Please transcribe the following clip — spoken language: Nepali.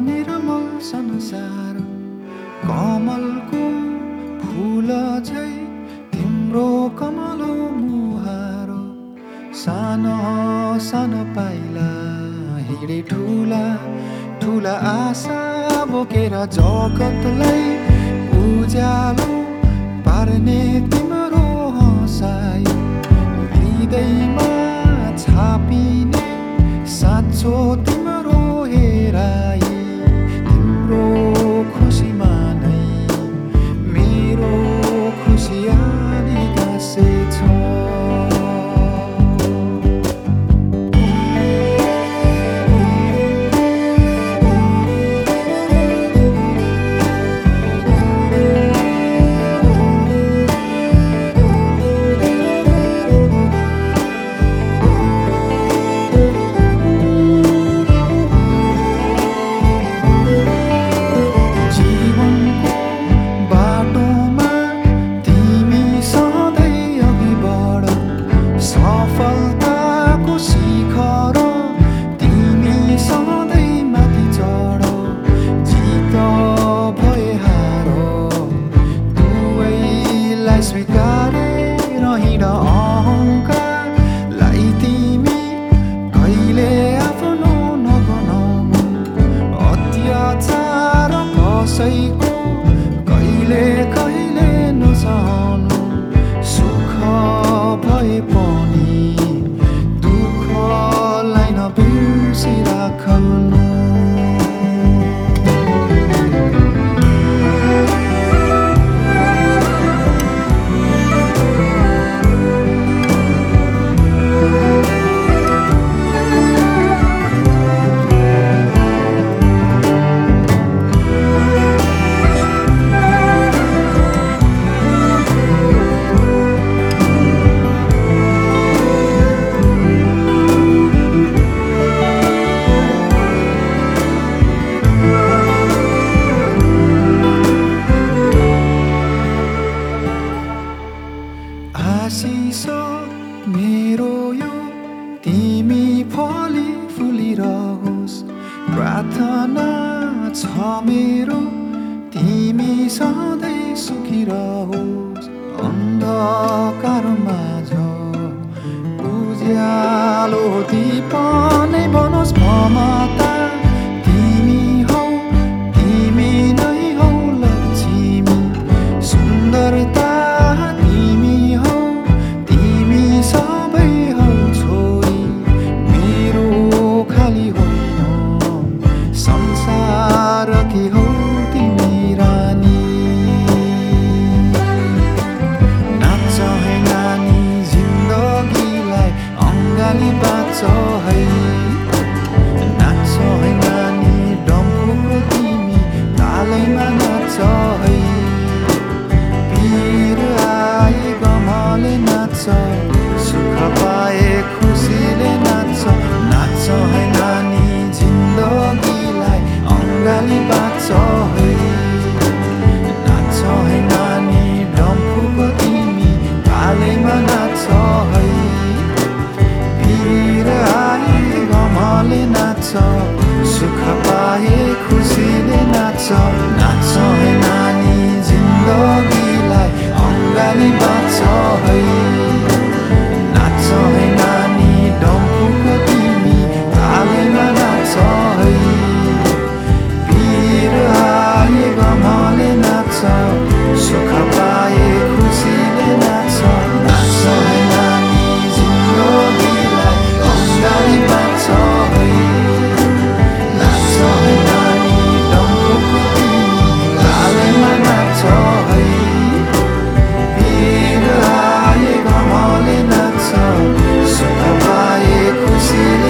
निर्मल संसार कमलको फुल झै तिम्रो कमलो मुहार। सानो सानो पाइला हिँडे ठुला ठुला आशा बोकेर जगतलाई उज्यालो स्वीकारेर हिँड अहङ्कारलाई तिमी कहिले आफ्नो नबनाउनु अत्याचार कसैको आशिष मेरो यो तिमी फली फुलिरहोस् प्रार्थना छ मेरो तिमी सधैँ सुखिरहोस् अन्धकार माझ उज्यालो दीप नै बनोस् ममता it's all see